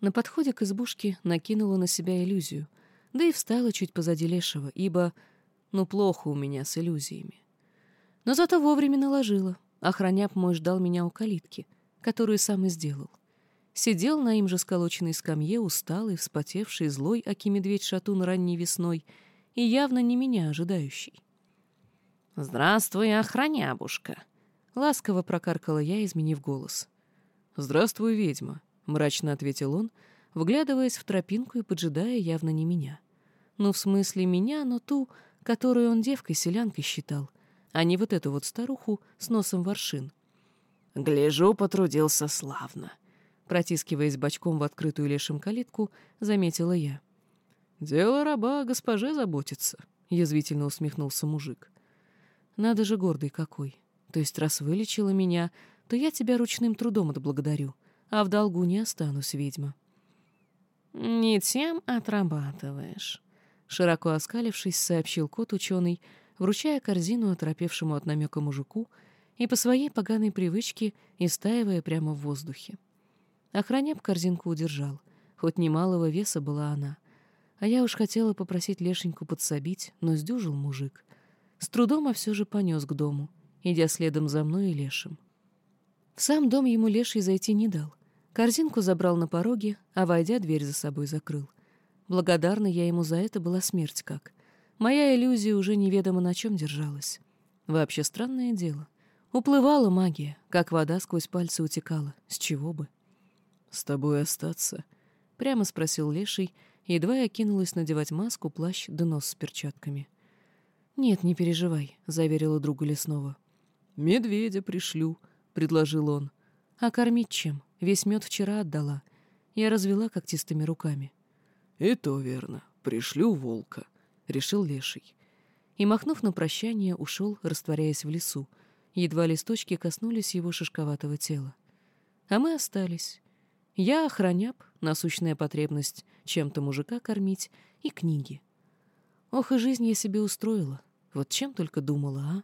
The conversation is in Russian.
На подходе к избушке накинула на себя иллюзию, да и встала чуть позади лешего, ибо, ну, плохо у меня с иллюзиями. Но зато вовремя наложила. Охраняп мой ждал меня у калитки, которую сам и сделал. Сидел на им же сколоченной скамье, усталый, вспотевший, злой, аки медведь-шатун ранней весной, и явно не меня ожидающий. «Здравствуй, охранябушка!» — ласково прокаркала я, изменив голос. «Здравствуй, ведьма!» — мрачно ответил он, вглядываясь в тропинку и поджидая явно не меня. Ну, в смысле меня, но ту, которую он девкой-селянкой считал, а не вот эту вот старуху с носом воршин. «Гляжу, потрудился славно!» Протискиваясь бочком в открытую лешим калитку, заметила я. «Дело раба о госпоже заботиться», — язвительно усмехнулся мужик. «Надо же гордый какой. То есть раз вылечила меня, то я тебя ручным трудом отблагодарю, а в долгу не останусь, ведьма». «Не тем отрабатываешь», — широко оскалившись, сообщил кот-ученый, вручая корзину оторопевшему от намека мужику и по своей поганой привычке истаивая прямо в воздухе. Охраняп корзинку удержал, хоть немалого веса была она — а я уж хотела попросить Лешеньку подсобить, но сдюжил мужик. С трудом, а все же понес к дому, идя следом за мной и Лешим. В сам дом ему Леший зайти не дал. Корзинку забрал на пороге, а, войдя, дверь за собой закрыл. Благодарна я ему за это была смерть как. Моя иллюзия уже неведомо на чем держалась. Вообще странное дело. Уплывала магия, как вода сквозь пальцы утекала. С чего бы? — С тобой остаться? — прямо спросил Леший, Едва я кинулась надевать маску, плащ да нос с перчатками. «Нет, не переживай», — заверила другу лесного. «Медведя пришлю», — предложил он. «А кормить чем? Весь мед вчера отдала». Я развела когтистыми руками. «И то верно. Пришлю волка», — решил леший. И, махнув на прощание, ушел, растворяясь в лесу. Едва листочки коснулись его шишковатого тела. А мы остались. Я охраняб, насущная потребность чем-то мужика кормить и книги. Ох, и жизнь я себе устроила. Вот чем только думала, а?